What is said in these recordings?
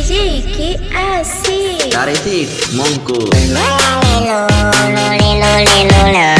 DJ, ¿qué hace? Taretik, Monco. Lelo, lelo, lelo, lelo.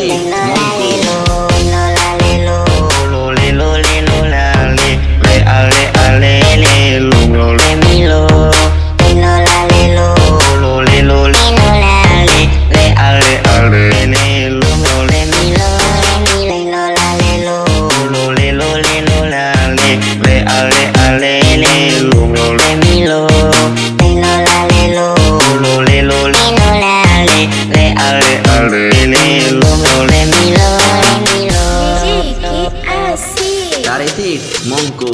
Key. Caretic Monco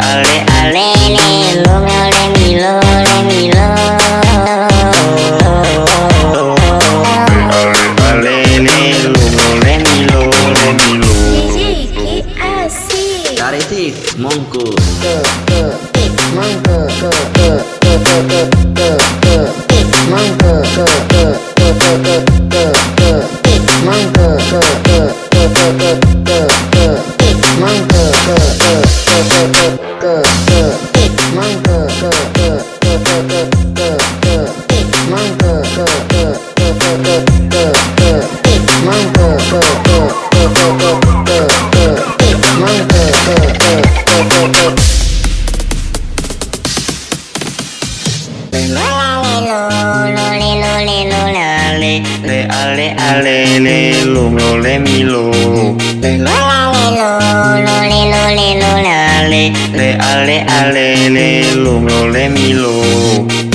Ale, ale Karate Monko. Monko. Ale ale le lo lo le mi lo Le la la le lo lo le lo le lo la le Le ale ale le lo lo le mi lo